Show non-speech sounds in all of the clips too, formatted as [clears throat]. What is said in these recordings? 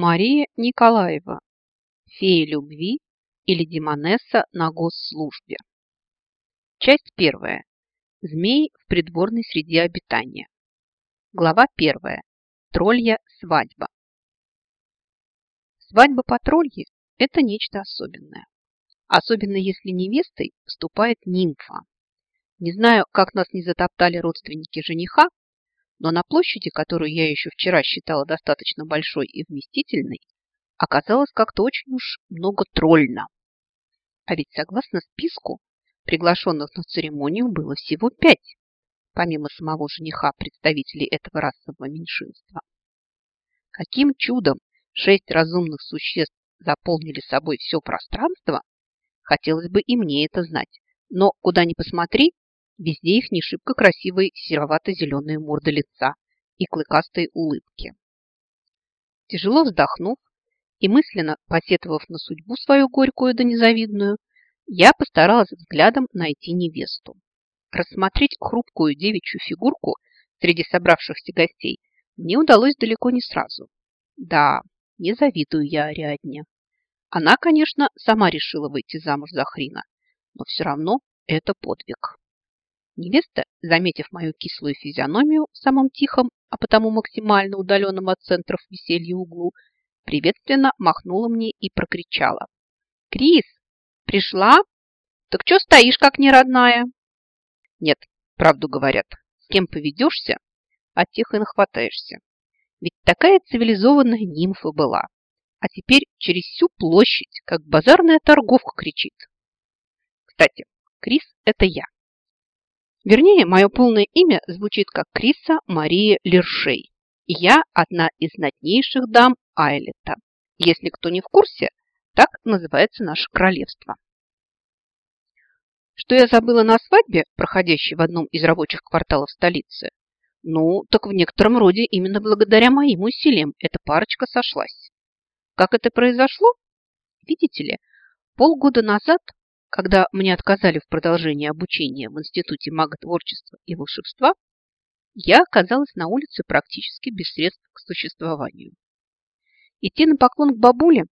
Мария Николаева. Фея любви или демонесса на госслужбе. Часть первая. Змеи в придворной среде обитания. Глава первая. Троллья свадьба. Свадьба по троллье – это нечто особенное. Особенно если невестой вступает нимфа. Не знаю, как нас не затоптали родственники жениха, но на площади, которую я еще вчера считала достаточно большой и вместительной, оказалось как-то очень уж много тролльно. А ведь согласно списку, приглашенных на церемонию было всего пять, помимо самого жениха представителей этого расового меньшинства. Каким чудом шесть разумных существ заполнили собой все пространство, хотелось бы и мне это знать. Но куда ни посмотри, Везде их не шибко красивые серовато-зеленые морды лица и клыкастые улыбки. Тяжело вздохнув и мысленно посетовав на судьбу свою горькую да незавидную, я постаралась взглядом найти невесту. Рассмотреть хрупкую девичью фигурку среди собравшихся гостей мне удалось далеко не сразу. Да, не завидую я Ариадне. Она, конечно, сама решила выйти замуж за Хрина, но все равно это подвиг. Невеста, заметив мою кислую физиономию в самом тихом, а потому максимально удаленном от центров веселья углу, приветственно махнула мне и прокричала. «Крис, пришла? Так что стоишь, как неродная?» «Нет, правду говорят, с кем поведешься, от тех и нахватаешься. Ведь такая цивилизованная нимфа была, а теперь через всю площадь, как базарная торговка, кричит. Кстати, Крис – это я. Вернее, мое полное имя звучит как Криса Мария Лершей. Я одна из знатнейших дам Айлета. Если кто не в курсе, так называется наше королевство. Что я забыла на свадьбе, проходящей в одном из рабочих кварталов столицы? Ну, так в некотором роде именно благодаря моим усилиям эта парочка сошлась. Как это произошло? Видите ли, полгода назад когда мне отказали в продолжении обучения в Институте маготворчества и волшебства, я оказалась на улице практически без средств к существованию. Идти на поклон к бабуле,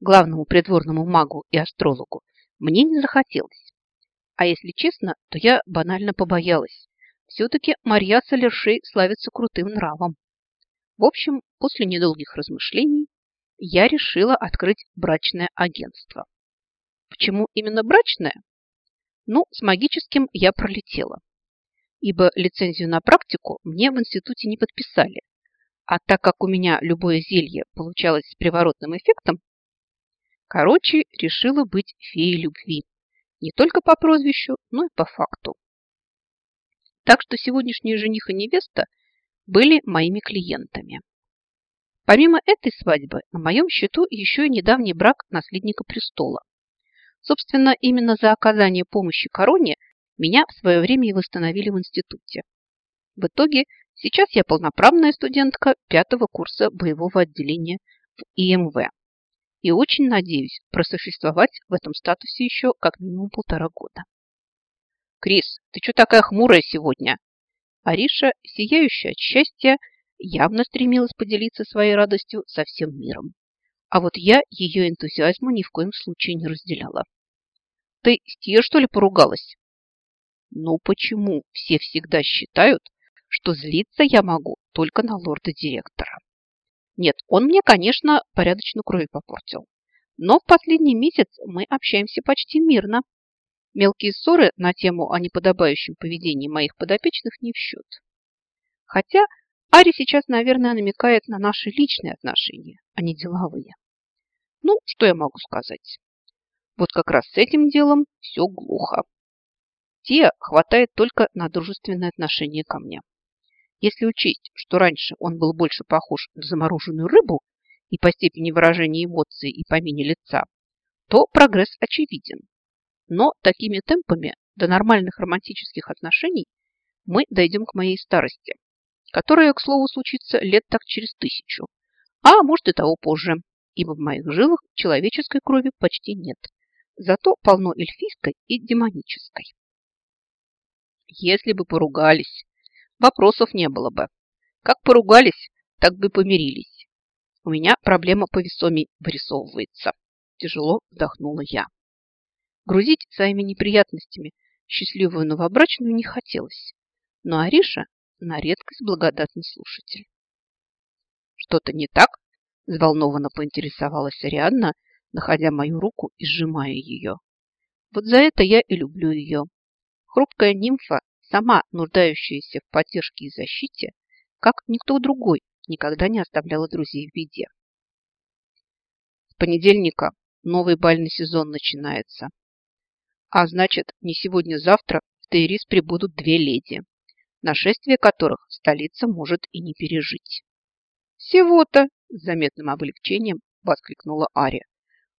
главному придворному магу и астрологу, мне не захотелось. А если честно, то я банально побоялась. Все-таки Марья Солершей славится крутым нравом. В общем, после недолгих размышлений я решила открыть брачное агентство. Почему именно брачная? Ну, с магическим я пролетела, ибо лицензию на практику мне в институте не подписали. А так как у меня любое зелье получалось с приворотным эффектом, короче, решила быть феей любви. Не только по прозвищу, но и по факту. Так что сегодняшние жених и невеста были моими клиентами. Помимо этой свадьбы, на моем счету еще и недавний брак наследника престола. Собственно, именно за оказание помощи короне меня в свое время и восстановили в институте. В итоге сейчас я полноправная студентка пятого курса боевого отделения в ИМВ. И очень надеюсь просуществовать в этом статусе еще как минимум полтора года. «Крис, ты что такая хмурая сегодня?» Ариша, сияющая от счастья, явно стремилась поделиться своей радостью со всем миром. А вот я ее энтузиазму ни в коем случае не разделяла. Ты с Тия, что ли, поругалась? Ну почему все всегда считают, что злиться я могу только на лорда-директора? Нет, он мне, конечно, порядочно крови попортил. Но в последний месяц мы общаемся почти мирно. Мелкие ссоры на тему о неподобающем поведении моих подопечных не в счет. Хотя Ари сейчас, наверное, намекает на наши личные отношения, а не деловые. Ну, что я могу сказать? Вот как раз с этим делом все глухо. Тия хватает только на дружественное отношение ко мне. Если учесть, что раньше он был больше похож на замороженную рыбу и по степени выражения эмоций и по мини лица, то прогресс очевиден. Но такими темпами до нормальных романтических отношений мы дойдем к моей старости, которая, к слову, случится лет так через тысячу, а может и того позже, ибо в моих жилах человеческой крови почти нет, зато полно эльфийской и демонической. Если бы поругались, вопросов не было бы. Как поругались, так бы помирились. У меня проблема повесомей вырисовывается. Тяжело вздохнула я. Грузить своими неприятностями счастливую новобрачную не хотелось, но Ариша на редкость благодатный слушатель. «Что-то не так?» – взволнованно поинтересовалась Ариадна, находя мою руку и сжимая ее. Вот за это я и люблю ее. Хрупкая нимфа, сама нуждающаяся в поддержке и защите, как никто другой никогда не оставляла друзей в беде. С понедельника новый бальный сезон начинается. А значит, не сегодня-завтра в Тейрис прибудут две леди, нашествие которых столица может и не пережить. «Всего-то!» – с заметным облегчением воскликнула Ария.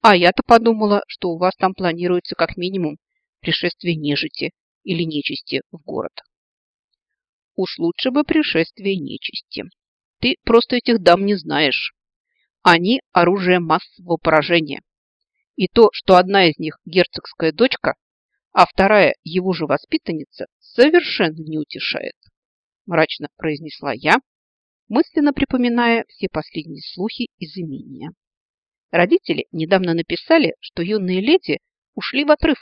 «А я-то подумала, что у вас там планируется как минимум пришествие нежити или нечисти в город». «Уж лучше бы пришествие нечисти. Ты просто этих дам не знаешь. Они – оружие массового поражения. И то, что одна из них – герцогская дочка, а вторая – его же воспитанница, совершенно не утешает», – мрачно произнесла я, мысленно припоминая все последние слухи из имения. Родители недавно написали, что юные леди ушли в отрыв,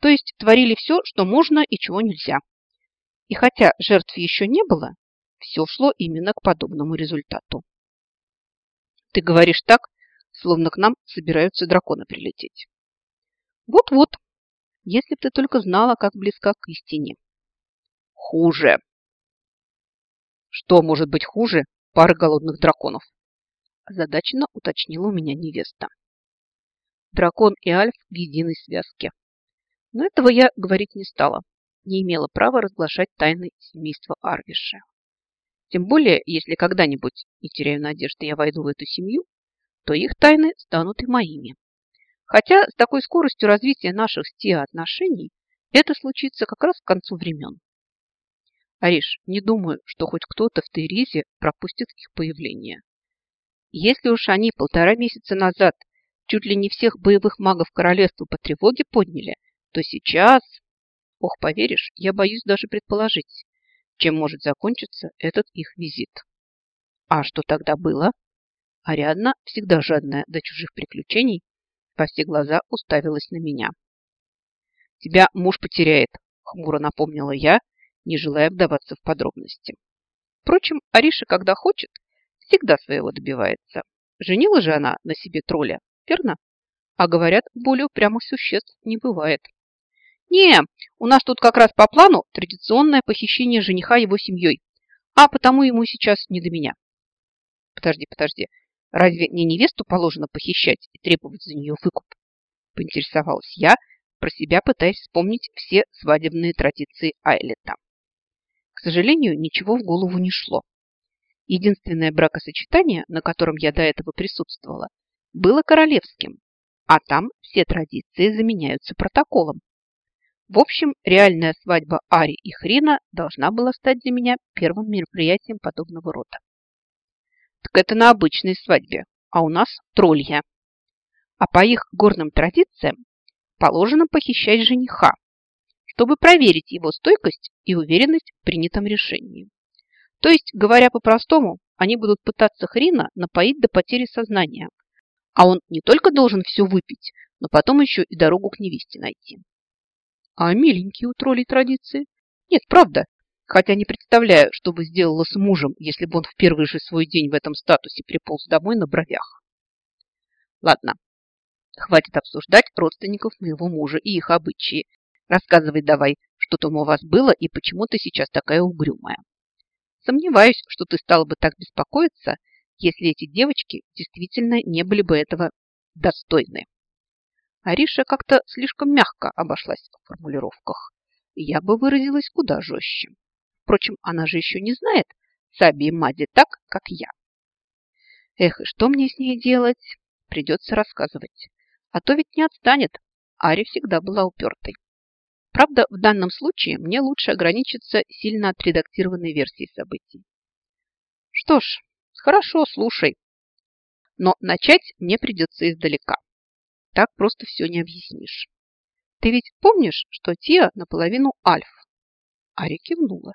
то есть творили все, что можно и чего нельзя. И хотя жертв еще не было, все шло именно к подобному результату. Ты говоришь так, словно к нам собираются драконы прилететь. Вот-вот, если б ты только знала, как близка к истине. Хуже, что может быть хуже пары голодных драконов? Озадаченно уточнила у меня невеста. Дракон и Альф в единой связке. Но этого я говорить не стала. Не имела права разглашать тайны семейства Арвиша. Тем более, если когда-нибудь, не теряю надежды, я войду в эту семью, то их тайны станут и моими. Хотя с такой скоростью развития наших с отношений это случится как раз к концу времен. Ариш, не думаю, что хоть кто-то в Терезе пропустит их появление. Если уж они полтора месяца назад чуть ли не всех боевых магов королевства по тревоге подняли, то сейчас... Ох, поверишь, я боюсь даже предположить, чем может закончиться этот их визит. А что тогда было? Ариадна, всегда жадная до чужих приключений, во все глаза уставилась на меня. «Тебя муж потеряет», — хмуро напомнила я, не желая вдаваться в подробности. Впрочем, Ариша, когда хочет, всегда своего добивается. Женила же она на себе тролля, верно? А говорят, более упрямых существ не бывает. Не, у нас тут как раз по плану традиционное похищение жениха его семьей, а потому ему сейчас не до меня. Подожди, подожди, разве не невесту положено похищать и требовать за нее выкуп? Поинтересовалась я, про себя пытаясь вспомнить все свадебные традиции Айлета. Сожалению, ничего в голову не шло. Единственное бракосочетание, на котором я до этого присутствовала, было королевским, а там все традиции заменяются протоколом. В общем, реальная свадьба Ари и Хрина должна была стать для меня первым мероприятием подобного рода. Так это на обычной свадьбе, а у нас троллья. А по их горным традициям положено похищать жениха, чтобы проверить его стойкость и уверенность в принятом решении. То есть, говоря по-простому, они будут пытаться Хрина напоить до потери сознания, а он не только должен все выпить, но потом еще и дорогу к невесте найти. А миленькие у троллей традиции. Нет, правда, хотя не представляю, что бы сделала с мужем, если бы он в первый же свой день в этом статусе приполз домой на бровях. Ладно, хватит обсуждать родственников моего мужа и их обычаи Рассказывай давай, что там у вас было и почему ты сейчас такая угрюмая. Сомневаюсь, что ты стала бы так беспокоиться, если эти девочки действительно не были бы этого достойны. Ариша как-то слишком мягко обошлась в формулировках. Я бы выразилась куда жестче. Впрочем, она же еще не знает Саби и Мади так, как я. Эх, и что мне с ней делать? Придется рассказывать. А то ведь не отстанет. Ари всегда была упертой. Правда, в данном случае мне лучше ограничиться сильно отредактированной версией событий. Что ж, хорошо, слушай. Но начать мне придется издалека. Так просто все не объяснишь. Ты ведь помнишь, что Тиа наполовину альф? Ари кивнула.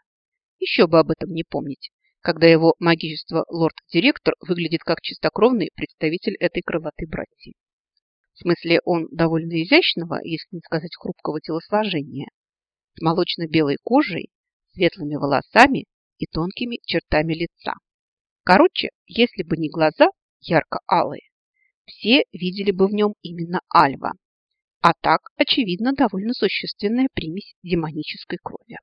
Еще бы об этом не помнить. когда его магичество лорд-директор выглядит как чистокровный представитель этой крылатой братьи. В смысле, он довольно изящного, если не сказать хрупкого телосложения, с молочно-белой кожей, светлыми волосами и тонкими чертами лица. Короче, если бы не глаза ярко-алые, все видели бы в нем именно Альва, а так, очевидно, довольно существенная примесь демонической крови.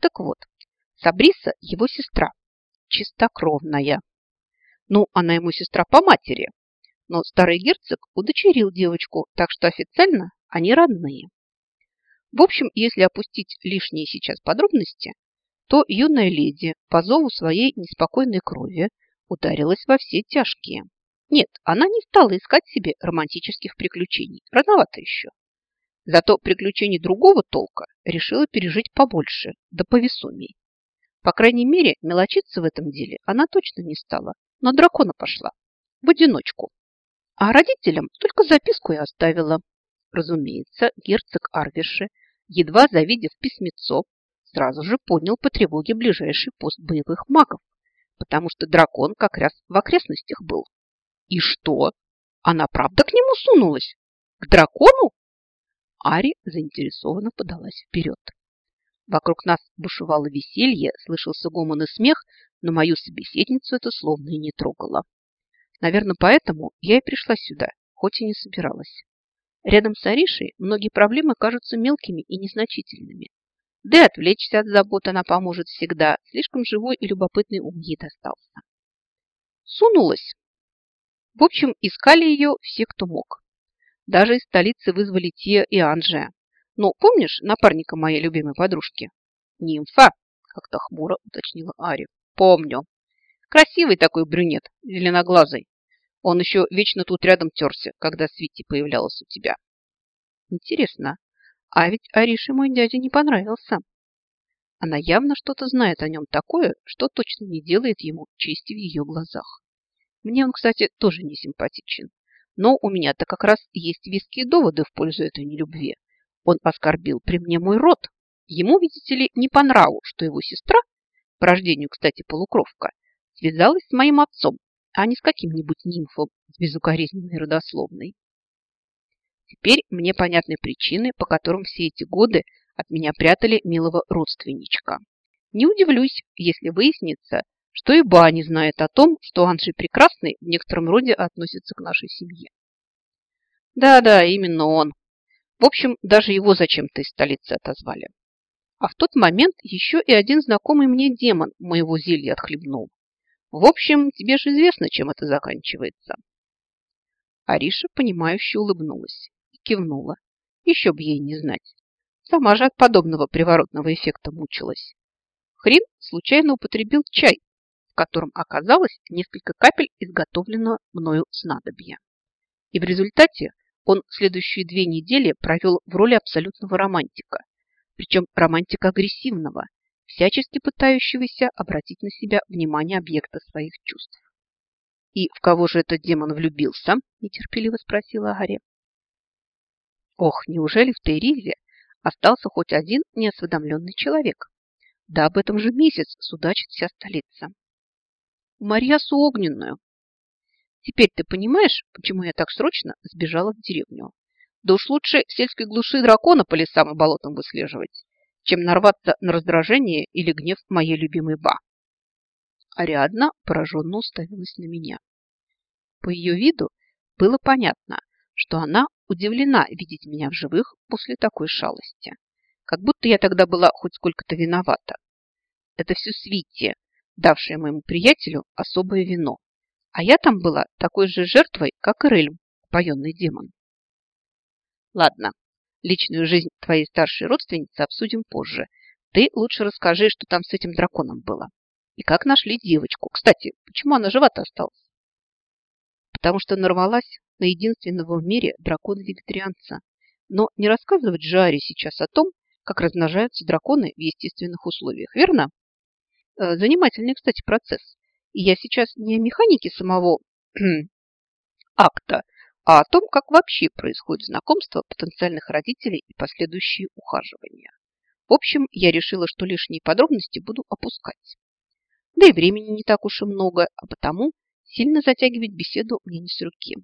Так вот, Сабриса – его сестра, чистокровная. Ну, она ему сестра по матери, но старый герцог удочерил девочку, так что официально они родные. В общем, если опустить лишние сейчас подробности, то юная леди по зову своей неспокойной крови ударилась во все тяжкие. Нет, она не стала искать себе романтических приключений. Рановато еще. Зато приключений другого толка решила пережить побольше, да повесомей. По крайней мере, мелочиться в этом деле она точно не стала. Но дракона пошла. В одиночку. А родителям только записку и оставила. Разумеется, герцог Арвиши, едва завидев письмецо, сразу же понял по тревоге ближайший пост боевых магов, потому что дракон как раз в окрестностях был. И что? Она правда к нему сунулась? К дракону? Ари заинтересованно подалась вперед. Вокруг нас бушевало веселье, слышался гомон и смех, но мою собеседницу это словно и не трогало. Наверное, поэтому я и пришла сюда, хоть и не собиралась. Рядом с Аришей многие проблемы кажутся мелкими и незначительными. Да и отвлечься от забот она поможет всегда. Слишком живой и любопытный ум ей достался. Сунулась. В общем, искали ее все, кто мог. Даже из столицы вызвали Тия и Анжея. Но помнишь напарника моей любимой подружки? Нимфа, как-то хмуро уточнила Ари. Помню. Красивый такой брюнет, зеленоглазый. Он еще вечно тут рядом терся, когда Свити появлялась у тебя. Интересно, а ведь Арише мой дядя не понравился. Она явно что-то знает о нем такое, что точно не делает ему чести в ее глазах. Мне он, кстати, тоже не симпатичен. Но у меня-то как раз есть веские доводы в пользу этой нелюбви. Он оскорбил при мне мой род. Ему, видите ли, не по нраву, что его сестра, по рождению, кстати, полукровка, связалась с моим отцом, а не с каким-нибудь нимфом с безукоризненной родословной. Теперь мне понятны причины, по которым все эти годы от меня прятали милого родственничка. Не удивлюсь, если выяснится, что и Ба не знает о том, что Анжи Прекрасный в некотором роде относится к нашей семье. Да-да, именно он. В общем, даже его зачем-то из столицы отозвали. А в тот момент еще и один знакомый мне демон моего зелья отхлебнул. В общем, тебе же известно, чем это заканчивается. Ариша, понимающе улыбнулась кивнула. Еще б ей не знать. Сама же от подобного приворотного эффекта мучилась. Хрин случайно употребил чай, в котором оказалось несколько капель изготовленного мною снадобья. И в результате он следующие две недели провел в роли абсолютного романтика, причем романтика агрессивного, всячески пытающегося обратить на себя внимание объекта своих чувств. «И в кого же этот демон влюбился?» – нетерпеливо спросила Агария. Ох, неужели в Тейризе остался хоть один неосведомленный человек? Да об этом же месяц судачит вся столица. Марьясу огненную. Теперь ты понимаешь, почему я так срочно сбежала в деревню? Да уж лучше в сельской глуши дракона по лесам и болотам выслеживать, чем нарваться на раздражение или гнев моей любимой Ба. Ариадна пораженно уставилась на меня. По ее виду было понятно, что она удивлена видеть меня в живых после такой шалости. Как будто я тогда была хоть сколько-то виновата. Это все Свития, давшая моему приятелю особое вино. А я там была такой же жертвой, как и Рельм, поенный демон. Ладно, личную жизнь твоей старшей родственницы обсудим позже. Ты лучше расскажи, что там с этим драконом было. И как нашли девочку. Кстати, почему она жива-то осталась? Потому что нарвалась на единственного в мире дракона-вегетарианца. Но не рассказывать Жаре сейчас о том, как размножаются драконы в естественных условиях, верно? Э, занимательный, кстати, процесс. И я сейчас не о механике самого [clears throat] акта, а о том, как вообще происходит знакомство потенциальных родителей и последующие ухаживания. В общем, я решила, что лишние подробности буду опускать. Да и времени не так уж и много, а потому сильно затягивать беседу мне не с руки.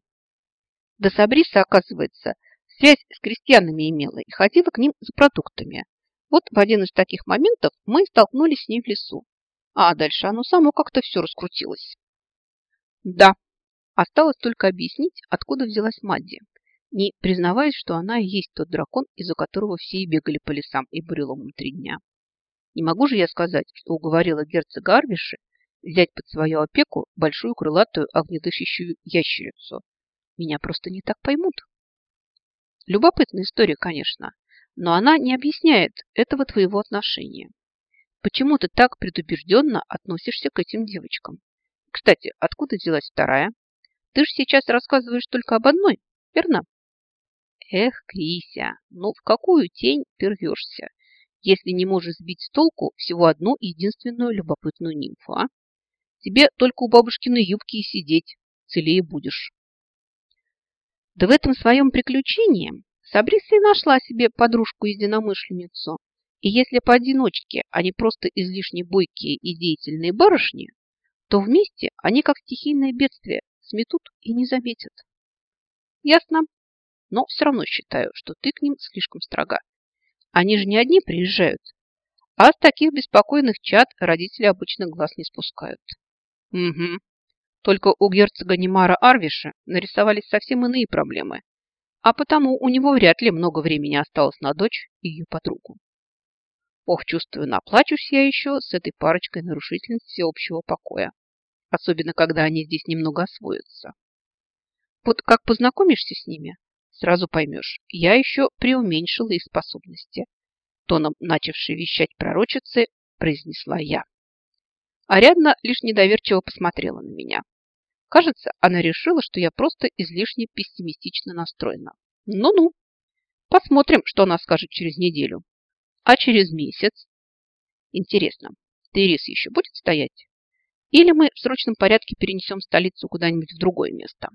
До Сабриса, оказывается, связь с крестьянами имела и ходила к ним за продуктами. Вот в один из таких моментов мы столкнулись с ней в лесу. А дальше оно само как-то все раскрутилось. Да, осталось только объяснить, откуда взялась Мадди, не признаваясь, что она и есть тот дракон, из-за которого все и бегали по лесам и буреломам три дня. Не могу же я сказать, что уговорила герцога Арвиши взять под свою опеку большую крылатую огнедышащую ящерицу. Меня просто не так поймут. Любопытная история, конечно, но она не объясняет этого твоего отношения. Почему ты так предубежденно относишься к этим девочкам? Кстати, откуда взялась вторая? Ты же сейчас рассказываешь только об одной, верно? Эх, Крися, ну в какую тень ты если не можешь сбить с толку всего одну единственную любопытную нимфу, а? Тебе только у бабушкиной юбки и сидеть, целее будешь. Да в этом своем приключении Сабриса и нашла себе подружку-единомышленницу. И если поодиночке они просто излишне бойкие и деятельные барышни, то вместе они, как стихийное бедствие, сметут и не заметят. Ясно. Но все равно считаю, что ты к ним слишком строга. Они же не одни приезжают, а с таких беспокойных чад родители обычно глаз не спускают. Угу. Только у герцога Немара Арвиша нарисовались совсем иные проблемы, а потому у него вряд ли много времени осталось на дочь и ее подругу. Ох, чувствую, наплачусь я еще с этой парочкой нарушительниц всеобщего покоя, особенно когда они здесь немного освоятся. Вот как познакомишься с ними, сразу поймешь, я еще преуменьшила их способности. Тоном, начавшей вещать пророчицы, произнесла я. Ариадна лишь недоверчиво посмотрела на меня. Кажется, она решила, что я просто излишне пессимистично настроена. Ну-ну. Посмотрим, что она скажет через неделю. А через месяц? Интересно, Терес еще будет стоять? Или мы в срочном порядке перенесем столицу куда-нибудь в другое место?